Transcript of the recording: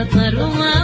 Jakarta